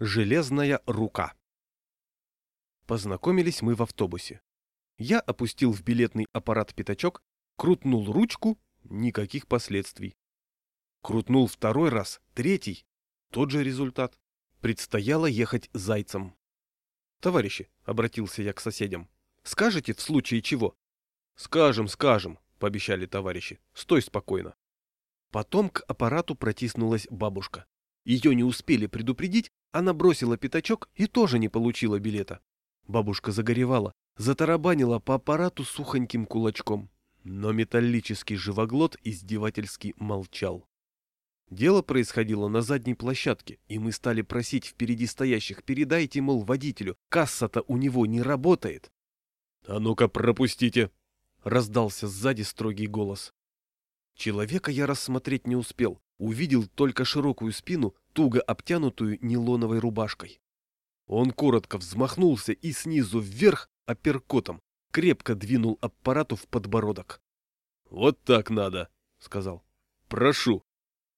Железная рука. Познакомились мы в автобусе. Я опустил в билетный аппарат пятачок, крутнул ручку, никаких последствий. Крутнул второй раз, третий, тот же результат. Предстояло ехать зайцем. «Товарищи», — обратился я к соседям, — «скажете в случае чего?» «Скажем, скажем», — пообещали товарищи, — «стой спокойно». Потом к аппарату протиснулась бабушка. Ее не успели предупредить, она бросила пятачок и тоже не получила билета. Бабушка загоревала, затарабанила по аппарату сухоньким кулачком. Но металлический живоглот издевательски молчал. Дело происходило на задней площадке, и мы стали просить впереди стоящих, передайте, мол, водителю, касса-то у него не работает. — А ну-ка пропустите! — раздался сзади строгий голос. Человека я рассмотреть не успел, увидел только широкую спину, туго обтянутую нейлоновой рубашкой. Он коротко взмахнулся и снизу вверх апперкотом крепко двинул аппарату в подбородок. «Вот так надо», — сказал. «Прошу».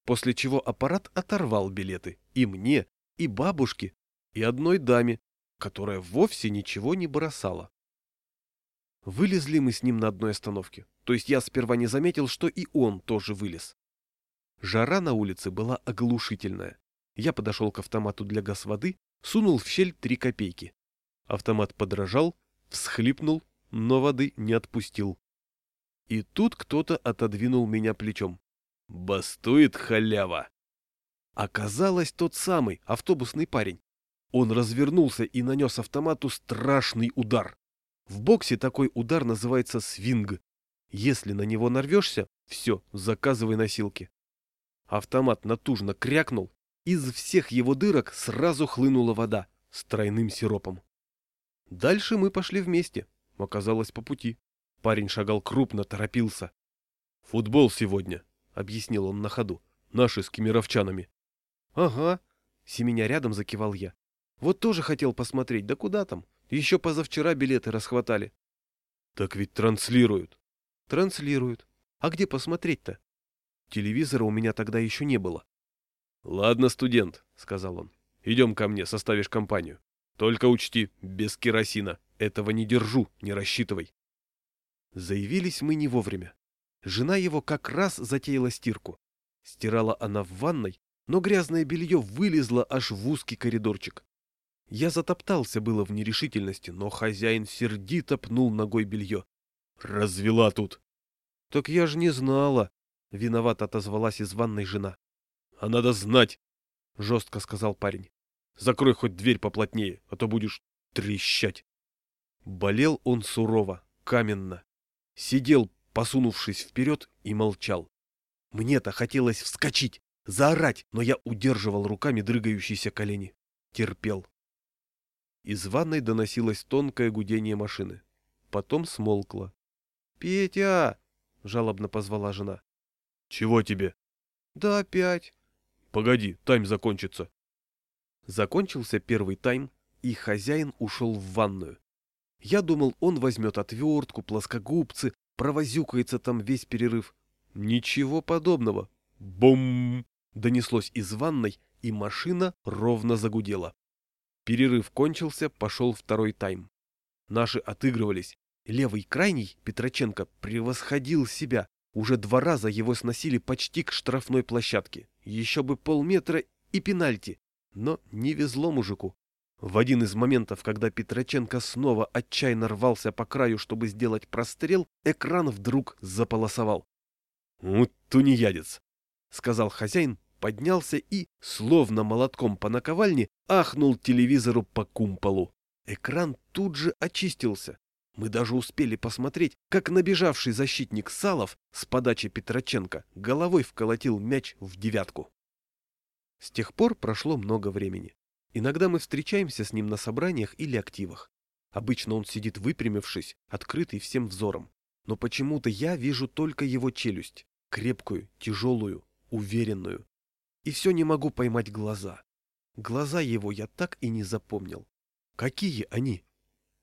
После чего аппарат оторвал билеты и мне, и бабушке, и одной даме, которая вовсе ничего не бросала. Вылезли мы с ним на одной остановке, то есть я сперва не заметил, что и он тоже вылез. Жара на улице была оглушительная. Я подошел к автомату для газ воды, сунул в щель три копейки. Автомат подражал, всхлипнул, но воды не отпустил. И тут кто-то отодвинул меня плечом. «Бастует халява!» Оказалось тот самый автобусный парень. Он развернулся и нанес автомату страшный удар. В боксе такой удар называется свинг. Если на него нарвешься, все, заказывай носилки. Автомат натужно крякнул, из всех его дырок сразу хлынула вода с тройным сиропом. Дальше мы пошли вместе, оказалось по пути. Парень шагал крупно, торопился. «Футбол сегодня», — объяснил он на ходу, — «наши с кемеровчанами». «Ага», — семеня рядом закивал я. «Вот тоже хотел посмотреть, да куда там? Еще позавчера билеты расхватали». «Так ведь транслируют». «Транслируют. А где посмотреть-то?» Телевизора у меня тогда еще не было. «Ладно, студент», — сказал он. «Идем ко мне, составишь компанию. Только учти, без керосина. Этого не держу, не рассчитывай». Заявились мы не вовремя. Жена его как раз затеяла стирку. Стирала она в ванной, но грязное белье вылезло аж в узкий коридорчик. Я затоптался было в нерешительности, но хозяин сердито пнул ногой белье. «Развела тут!» «Так я же не знала!» — виновато отозвалась из ванной жена. — А надо знать, — жестко сказал парень. — Закрой хоть дверь поплотнее, а то будешь трещать. Болел он сурово, каменно. Сидел, посунувшись вперед, и молчал. Мне-то хотелось вскочить, заорать, но я удерживал руками дрыгающиеся колени. Терпел. Из ванной доносилось тонкое гудение машины. Потом смолкло. — Петя! — жалобно позвала жена. Чего тебе? Да опять. Погоди, тайм закончится. Закончился первый тайм, и хозяин ушел в ванную. Я думал, он возьмет отвертку, плоскогубцы, провозюкается там весь перерыв. Ничего подобного. Бум! Донеслось из ванной, и машина ровно загудела. Перерыв кончился, пошел второй тайм. Наши отыгрывались. Левый крайний, Петроченко, превосходил себя. Уже два раза его сносили почти к штрафной площадке. Еще бы полметра и пенальти. Но не везло мужику. В один из моментов, когда Петроченко снова отчаянно рвался по краю, чтобы сделать прострел, экран вдруг заполосовал. «Ну, тунеядец!» — сказал хозяин, поднялся и, словно молотком по наковальне, ахнул телевизору по кумполу. Экран тут же очистился. Мы даже успели посмотреть, как набежавший защитник Салов с подачи Петроченко головой вколотил мяч в девятку. С тех пор прошло много времени. Иногда мы встречаемся с ним на собраниях или активах. Обычно он сидит выпрямившись, открытый всем взором. Но почему-то я вижу только его челюсть. Крепкую, тяжелую, уверенную. И все не могу поймать глаза. Глаза его я так и не запомнил. Какие они?